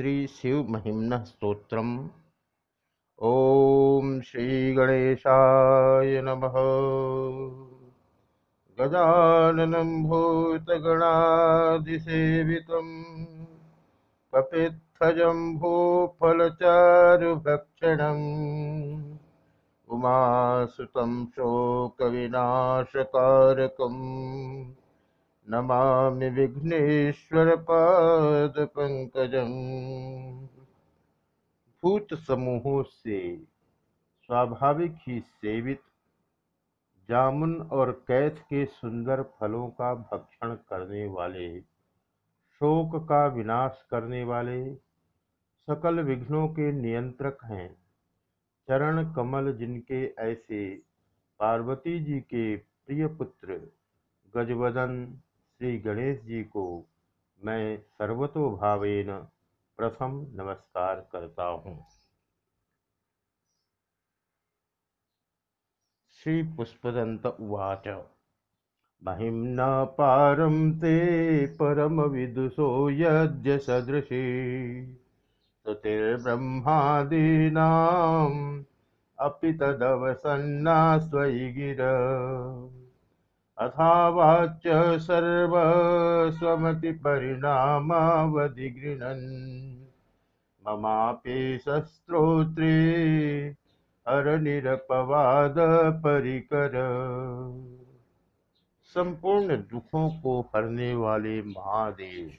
श्री शिव महिम्न स्तोत्रम ओम श्री गणेशाय नमः। गजाननं भूतगणादिसेवितं कपित्थजम्भूफलचारुभक्षणम् उमासुतं शोकविनाशकारकम्। नमामि विघ्नेश्वरपादपङ्कजम् भूत समूहों से स्वाभाविक ही सेवित, जामुन और कैथ के सुंदर फलों का भक्षण करने वाले, शोक का विनाश करने वाले, सकल विघ्नों के नियंत्रक हैं। चरण कमल जिनके ऐसे, पार्वती जी के प्रिय पुत्र, गजवदन श्री गणेश जी को मैं सर्वतोभावेन प्रथम नमस्कार करता हूँ। श्री पुष्पदंत उवाच, महिम्ना पारं ते परम विदुषो यद्य सदृशी स्तुतिर्ब्रह्मादीनाम् अपि तदवसन्ना स्वयि गिर अथावाच सर्वस्वमतिपरिणामावधिगृह्णन् ममापि अरनिरपवाद परिकर संपूर्ण दुखों को हरने वाले महादेव।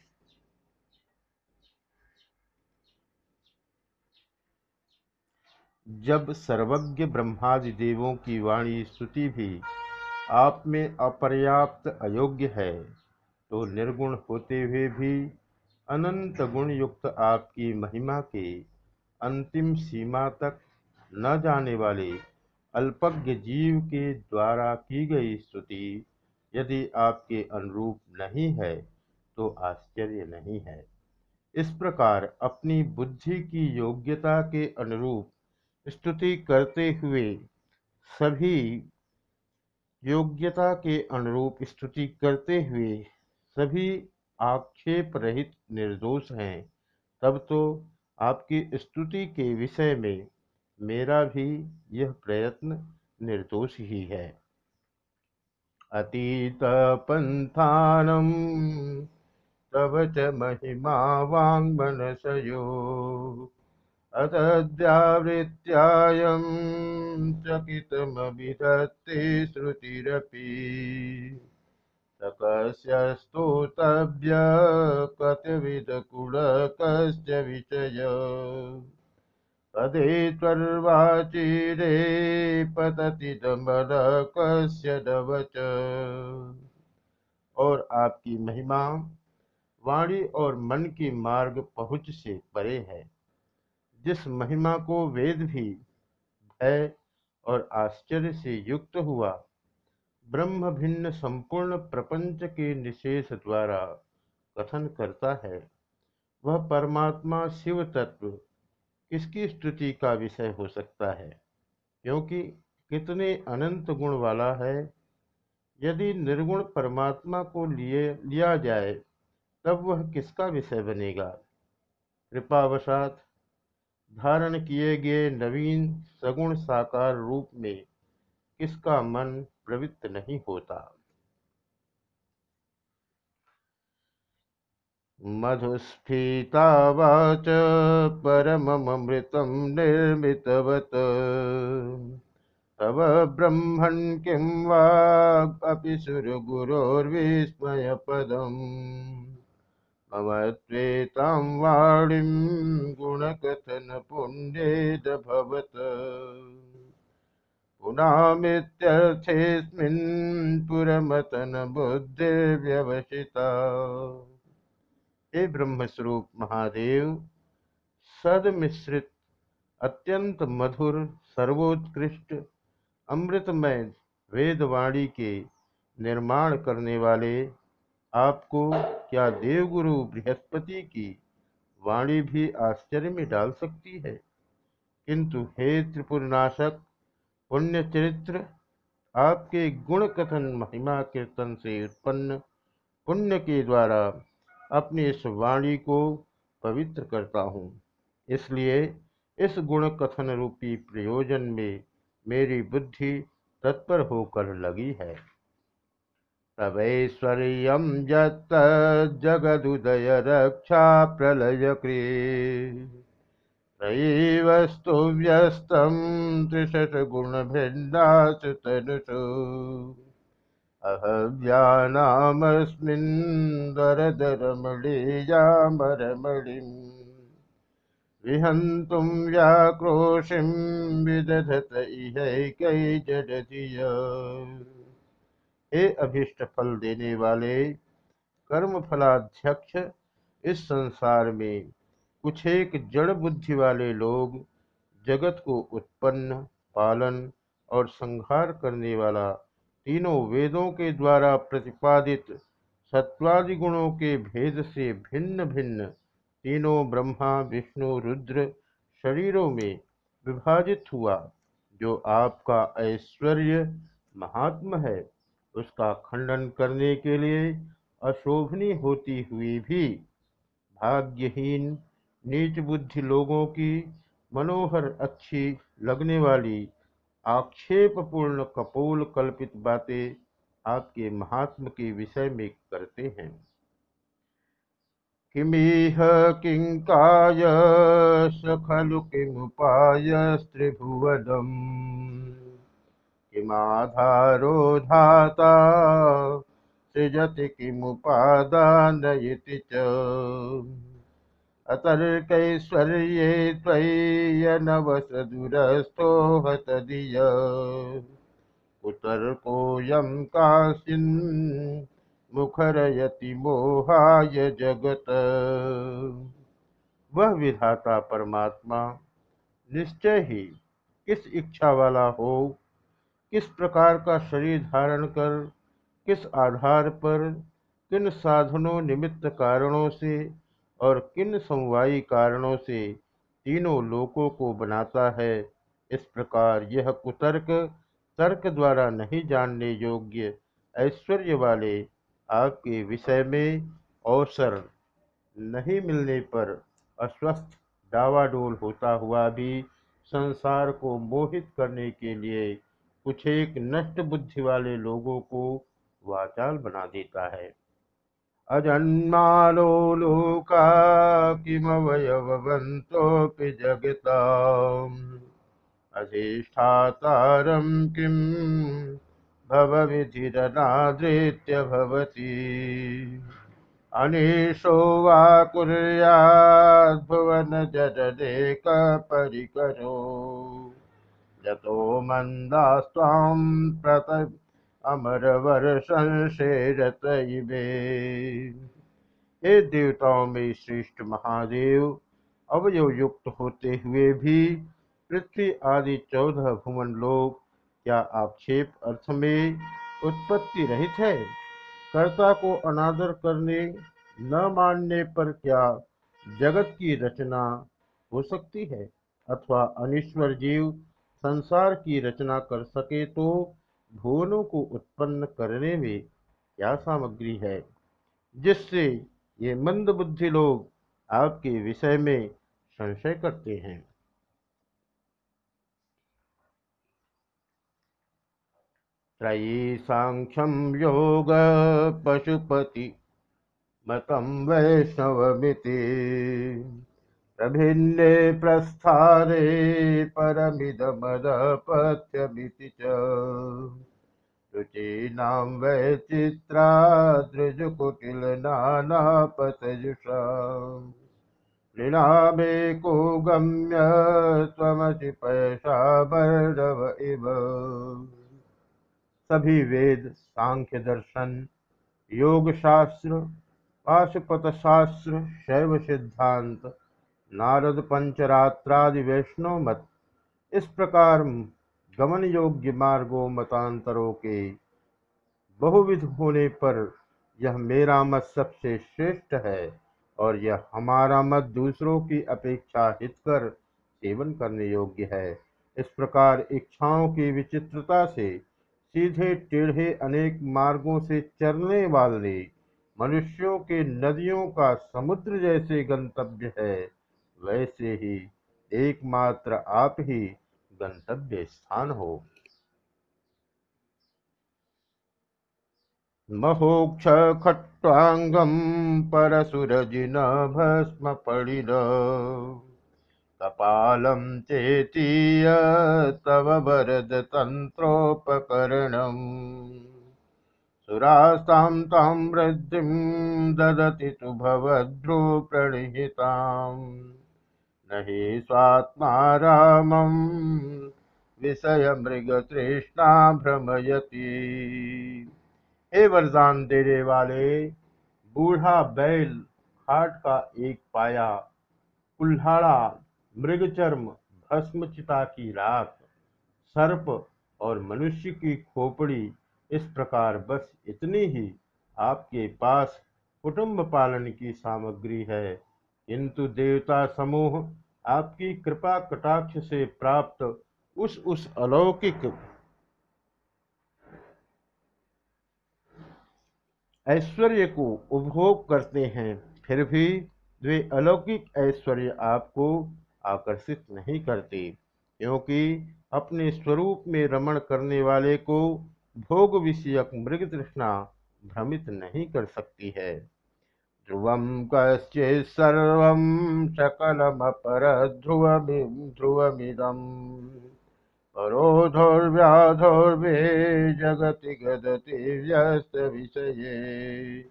जब सर्वज्ञ ब्रह्मादि देवों की वाणी स्तुति भी आप में अपर्याप्त अयोग्य है तो निर्गुण होते हुए भी अनंत गुण युक्त आपकी महिमा के अंतिम सीमा तक न जाने वाले अल्पज्ञ जीव के द्वारा की गई स्तुति यदि आपके अनुरूप नहीं है तो आश्चर्य नहीं है। इस प्रकार अपनी बुद्धि की योग्यता के अनुरूप स्तुति करते हुए सभी योग्यता के अनुरूप स्तुति करते हुए सभी आक्षेप रहित निर्दोष हैं, तब तो आपकी स्तुति के विषय में मेरा भी यह प्रयत्न निर्दोष ही है। अतीत पंथानम तव च महिमा वाङ्मनसयो। अतद्यावृत्यायं चकितमभिधत्ते श्रुतिरपि। सकस्य स्तोतव्य कतिविधकुलकश्च विषय पदे त्वर्वाचिरे पततिदमलकस्य दवच और आपकी महिमा, वाणी और मन की मार्ग पहुँच से परे है। जिस महिमा को वेद भी भय और आश्चर्य से युक्त हुआ, ब्रह्म भिन्न संपूर्ण प्रपंच के निशेष द्वारा कथन करता है, वह परमात्मा शिव तत्व किसकी स्तुति का विषय हो सकता है? क्योंकि कितने अनंत गुण वाला है। यदि निर्गुण परमात्मा को लिए, लिया जाए, तब वह किसका विषय बनेगा? कृपावशात धारण किए गए नवीन सगुण साकार रूप में किसका मन प्रवृत्त नहीं होता? मधुस्फीतावाच परममृतं निर्मितवत। तव ब्रह्मन् किं वागपि सुरगुरोर्विस्मयपदम्। मम त्वेतां वाणीं गुणकथनपुण्येदभवत् पुनामित्यर्थेऽस्मिन् पुरमतनबुद्धिर्व्यवसिता हे ब्रह्मस्वरूप महादेव, सदमिश्रित, अत्यंत मधुर, सर्वोत्कृष्ट, अमृतमय वेदवाणी के निर्माण करने वाले आपको क्या देवगुरु बृहस्पति की वाणी भी आश्चर्य में डाल सकती है? किंतु हे त्रिपुरनाशक पुण्य चरित्र आपके गुण कथन महिमा कीर्तन से उत्पन्न पुण्य के द्वारा अपनी इस वाणी को पवित्र करता हूँ। इसलिए इस गुण कथन रूपी प्रयोजन में मेरी बुद्धि तत्पर होकर लगी है। तवैश्वर्य जगदुदय रक्षा प्रलय त्रयीवस्तु व्यस्तं त्रिशतगुणभिन्नासु तनुषु अहव्यानामस्मिन् दरदरमणीयामरमणिम् विहन्तुं व्याक्रोशिं विदधत इहैकै जडधिय हे अभिष्ट फल देने वाले, कर्म फलाध्यक्ष, इस संसार में कुछ एक जड़ बुद्धि वाले लोग जगत को उत्पन्न, पालन और संहार करने वाला तीनों वेदों के द्वारा प्रतिपादित सत्वादि गुणों के भेद से भिन्न भिन्न तीनों ब्रह्मा, विष्णु, रुद्र शरीरों में विभाजित हुआ, जो आपका ऐश्वर्य महात्म है। उसका खंडन करने के लिए अशोभनी होती हुई भी भाग्यहीन, नीच बुद्धि लोगों की मनोहर, अच्छी लगने वाली, आक्षेपपूर्ण, कपोल कल्पित बातें आपके महात्म के विषय में करते हैं। किमीह किंकाय सखलु किमुपाय त्रिभुवनम् किमाधारो धाता, सृजति किमुपादानयति च। अतर्कैश्वर्ये त्वय्यनवसदुरस्थो हतधिय कुतर्कोऽयं काशिन् मुखरयति मोहाय जगत। वह विधाता परमात्मा निश्चय ही किस इच्छा वाला हो किस प्रकार का शरीर धारण कर, किस आधार पर, किन साधनों निमित्त कारणों से और किन समवायी कारणों से तीनों लोकों को बनाता है, इस प्रकार यह कुतर्क, तर्क द्वारा नहीं जानने योग्य ऐश्वर्य वाले आपके विषय में अवसर नहीं मिलने पर अस्वस्थ डावाडोल होता हुआ भी संसार को मोहित करने के लिए कुछ एक नष्ट बुद्धि वाले लोगों को वाचाल बना देता है। अजन्मालो लोका किमवयवन्तोऽपि जगताम्। अधिष्ठातारं किं भवविधिरनादृत्य भवति। अनीशो वा कुर्याद्भुवनजडदेकपरिकरो यतो मन्दास्त्वां प्रत अमरवर संशेरत हे देवताओं में श्रेष्ठ महादेव अवयव युक्त होते हुए भी पृथ्वी आदि चौदह भुवन लोग क्या आक्षेप अर्थ में उत्पत्ति रहित है? कर्ता को अनादर करने, न मानने पर क्या जगत की रचना हो सकती है? अथवा अनिश्वर जीव संसार की रचना कर सके तो भुवनों को उत्पन्न करने में क्या सामग्री है? जिससे ये मंद बुद्धि लोग आपके विषय में संशय करते हैं। त्रयी सांख्यम योग पशुपति मतम वैष्णवमिति। प्रभिन्ने प्रस्थारे परमिदमदपथ्यमिति च। रुचीनां वैचित्रादृजुकुटिलनानापतयुषा लीलामेको गम्य त्वमसि पैशाभर्णव इव। सभी वेद सांख्य दर्शन योग शास्त्र पाशुपत शास्त्र शैव सिद्धांत नारद पंचरात्रादि वैष्णव मत, इस प्रकार गमन योग्य मार्गों मतांतरों के बहुविध होने पर यह मेरा मत सबसे श्रेष्ठ है और यह हमारा मत दूसरों की अपेक्षा हितकर सेवन करने योग्य है। इस प्रकार इच्छाओं की विचित्रता से सीधे टेढ़े अनेक मार्गों से चलने वाले मनुष्यों के नदियों का समुद्र जैसे गंतव्य है। वैसे ही एकमात्र आप ही गंतव्य स्थान हो। महोक्ष खट्वांगम परसुरजिन भस्म पड़िन। कपालं चेतीय तव वरद तन्त्रोपकरणम् सुरास्तां तां वृद्धिं ददति तु भवद्रुप्रणिहिताम् न हि स्वात्मा रामं विषयमृगतृष्णा भ्रमयति। हे वरदान देने वाले, बूढ़ा बैल खाट का एक पाया, कुल्हाड़ा मृग मृगचर्म, भस्मचिता की राख, सर्प और मनुष्य की खोपड़ी, इस प्रकार बस इतनी ही आपके पास कुटुंब पालन की सामग्री है। किंतु देवता समूह आपकी कृपा कटाक्ष से प्राप्त उस उस अलौकिक ऐश्वर्य को उपभोग करते हैं, फिर भी वे अलौकिक ऐश्वर्य आपको आकर्षित नहीं करते, क्योंकि अपने स्वरूप में रमण करने वाले को भोग विषयक मृग तृष्णा भ्रमित नहीं कर सकती है। ध्रुवम कश्चित सर्व सकलमपर ध्रुव ध्रुवमिदम परोधोर्व्याधोर्वे जगति गदति व्यस्त विषये।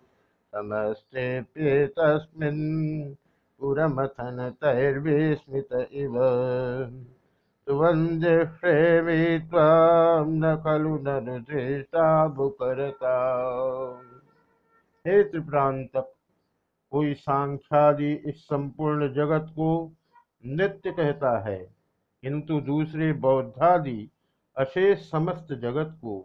समस्तेऽप्येतस्मिन् पुरमथनतैर्विस्मित इव। सुवन्द्यप्रेमी त्वां न खलु ननु दृष्टा भुकरता हे त्रिप्रांतक कोई सांख्यादि इस संपूर्ण जगत को नित्य कहता है, किंतु दूसरे बौद्धादि अशेष समस्त जगत को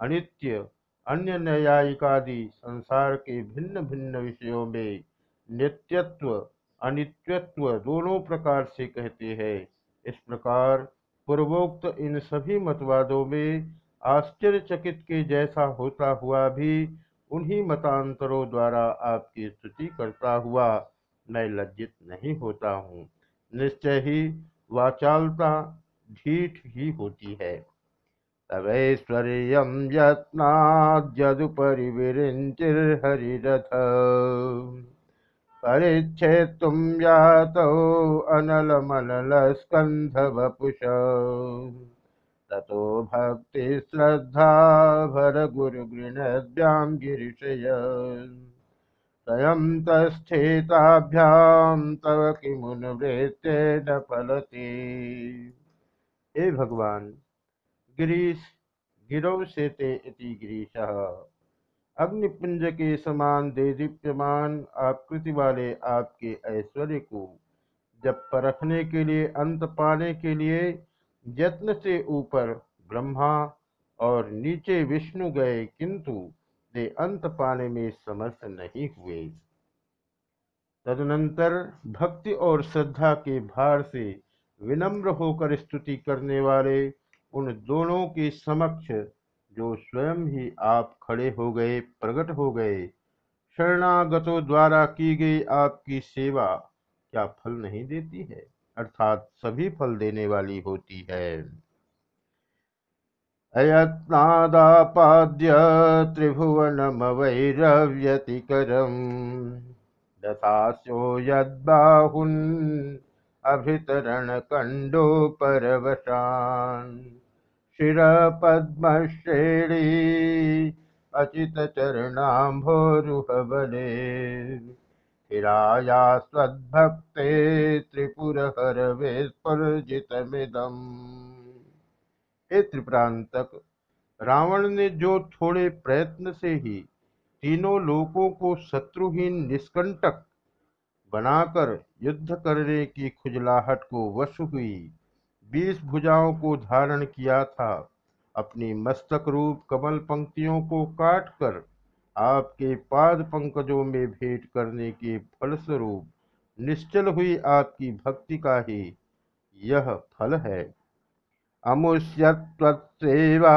अनित्य, अन्य न्यायिकादि संसार के भिन्न भिन्न विषयों में नित्यत्व, अनित्यत्व दोनों प्रकार से कहते हैं। इस प्रकार पूर्वोक्त इन सभी मतवादों में आश्चर्यचकित के जैसा होता हुआ भी उन्हीं मतांतरों द्वारा आपकी स्तुति करता हुआ मैं लज्जित नहीं होता हूँ। निश्चय ही वाचालता ढीठ ही होती है। तवैश्वर्यं यत्नाद्यदुपरि विरिञ्चिर्हरिरथ परिच्छेत्तुं यातौ अनलमनलस्कन्धवपुष ततो भक्तिश्रद्धा भरगुरुगृणद्भ्यां गिरिशय। स्वयं तस्थिताभ्यां तव किमुन्वृत्तेन फलति। हे भगवान, गिरीश गिरव से ते इति गिरीश। अग्निपुंज के समान देदीप्यमान, आकृति वाले आपके ऐश्वर्य को जब परखने के लिए, अंत पाने के लिए यत्न से ऊपर ब्रह्मा और नीचे विष्णु गए, किंतु वे अंत पाने में समर्थ नहीं हुए। तदनंतर भक्ति और श्रद्धा के भार से विनम्र होकर स्तुति करने वाले उन दोनों के समक्ष जो स्वयं ही आप खड़े हो गए प्रकट हो गए, शरणागतों द्वारा की गई आपकी सेवा क्या फल नहीं देती है? अर्थात सभी फल देने वाली होती है। अयत्नादापाद्य त्रिभुवनमवैरव्यतिकरम्। दशास्यो यद्बाहुन् अभितरणकण्डोपरवशान् शिरपद्मश्रेणी अचितचरणाम्भोरुहबले हिराया स्वद्भक्ते त्रिपुरहरवेस्फुर्जितमिदम् हे त्रिप्रांतक, रावण ने जो थोड़े प्रयत्न से ही तीनों लोकों को शत्रुहीन निष्कंटक बनाकर युद्ध करने की खुजलाहट को वश हुई, बीस भुजाओं को धारण किया था, अपनी मस्तक रूप कमल पंक्तियों को काट कर आपके पाद पंकजों में भेंट करने के फलस्वरूप निश्चल हुई आपकी भक्ति का ही यह फल है। अमुष्यत्वत्सेवा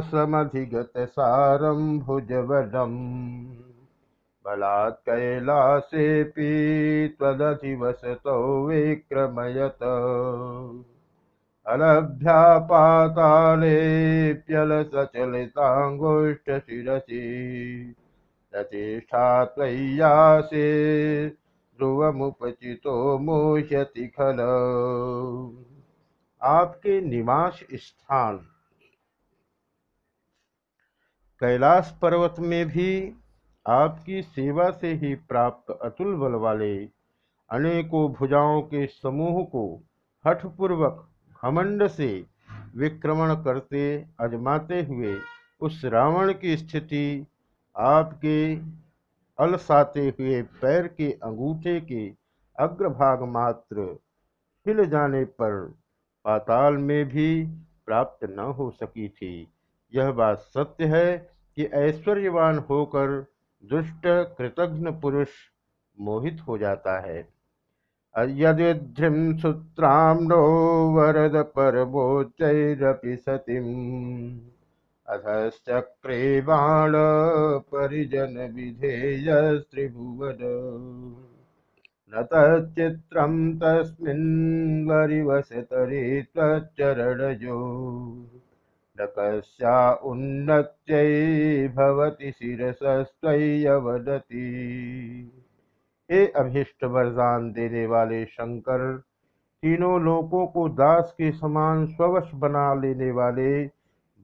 समधिगतसारं भुजवरम् बलात् कैलासेऽपि त्वदधिवसतो विक्रमयत। अलभ्यापातालेऽप्यलसचलिताङ्गुष्ठशिरसि प्रतिष्ठा त्वय्यासे ध्रुवमुपचितो मोष्यति खल। आपके निवास स्थान। कैलाश पर्वत में भी आपकी सेवा से ही प्राप्त अतुल बल वाले अनेकों भुजाओं के समूह को हठपूर्वक घमंड से विक्रमण करते अजमाते हुए उस रावण की स्थिति आपके अलसाते हुए पैर के अंगूठे के अग्रभाग मात्र हिल जाने पर पाताल में भी प्राप्त न हो सकी थी। यह बात सत्य है कि ऐश्वर्यवान होकर दुष्ट, कृतघ्न पुरुष मोहित हो जाता है। यदिध्रिम सूत्राम्नो वरद परमोच्चैरपि सतीम्। अधश्चक्रे बाण परिजन विधेय त्रिभुवन न तच्चित्रं तस्मिन् वरिवसतरे त्वच्चरणजो न कस्या उन्नत्यै भवति शिरसस्त्वय्यवदति। हे अभिष्ट वरदान देने वाले शंकर, तीनों लोकों को दास के समान स्वश बना लेने वाले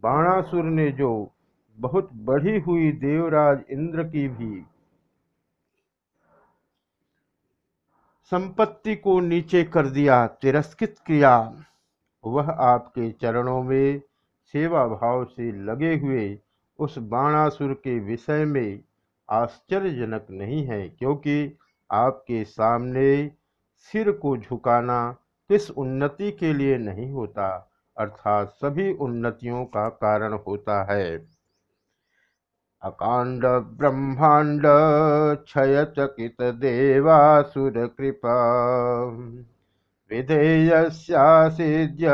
बाणासुर ने जो बहुत बढ़ी हुई देवराज इंद्र की भी संपत्ति को नीचे कर दिया, तिरस्कृत किया, वह आपके चरणों में सेवा भाव से लगे हुए उस बाणासुर के विषय में आश्चर्यजनक नहीं है, क्योंकि आपके सामने सिर को झुकाना किस उन्नति के लिए नहीं होता, अर्थात सभी उन्नतियों का कारण होता है। अकांड ब्रह्मांड क्षय चकित देवासुर कृपा। विधेयस्यासीद्य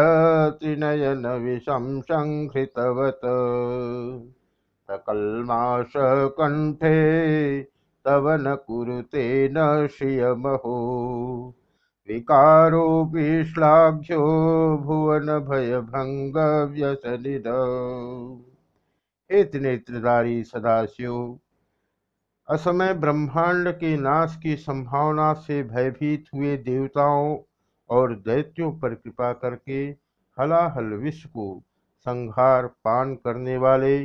त्रिनयन विषम संहृतवत सकल्माशकण्ठे तव न कुरुते न श्रियमहो। विकारोऽपि श्लाघ्यो भुवन भयभङ्ग व्यसनिद। हे नेत्रधारी सदाशिव, असमय ब्रह्मांड के नाश की संभावना से भयभीत हुए देवताओं और दैत्यों पर कृपा करके हलाहल विश्व को संहार पान करने वाले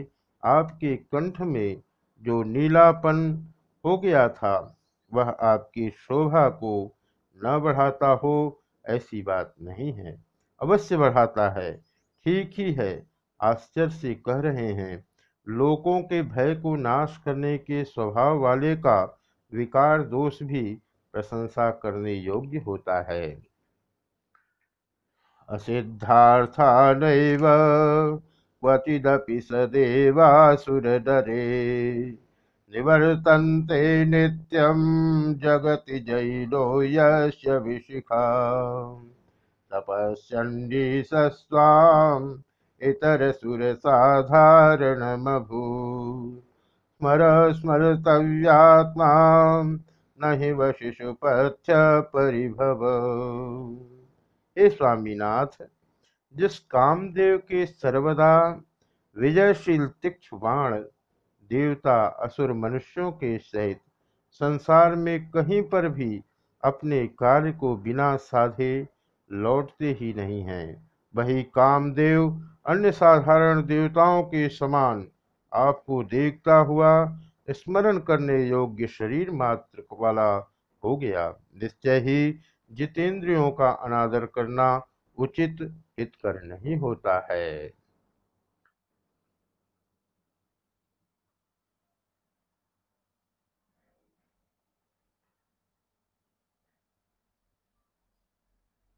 आपके कंठ में जो नीलापन हो गया था। वह आपकी शोभा को न बढ़ाता हो, ऐसी बात नहीं है। अवश्य बढ़ाता है। ठीक ही है। आश्चर्य से कह रहे हैं, लोगों के भय को नाश करने के स्वभाव वाले का विकार दोष भी प्रशंसा करने योग्य होता है। असिद्धार्थानैव क्वचिदपि स देवासुरदरे निवर्तन्ते नित्यं जगति जैनो यस्य विशिखा। तपस्यन्निसस्त्वाम् इतरसुरसाधारणमभू स्मर स्मर्तव्यात्मा न हि वशिषुपथ्य परिभव हे स्वामीनाथ, जिस कामदेव के सर्वदा विजयशील तीक्ष बाण देवता असुर मनुष्यों के सहित संसार में कहीं पर भी अपने कार्य को बिना साधे लौटते ही नहीं हैं। वही कामदेव अन्य साधारण देवताओं के समान आपको देखता हुआ स्मरण करने योग्य शरीर मात्र वाला हो गया। निश्चय ही जितेंद्रियों का अनादर करना उचित हितकर नहीं होता है।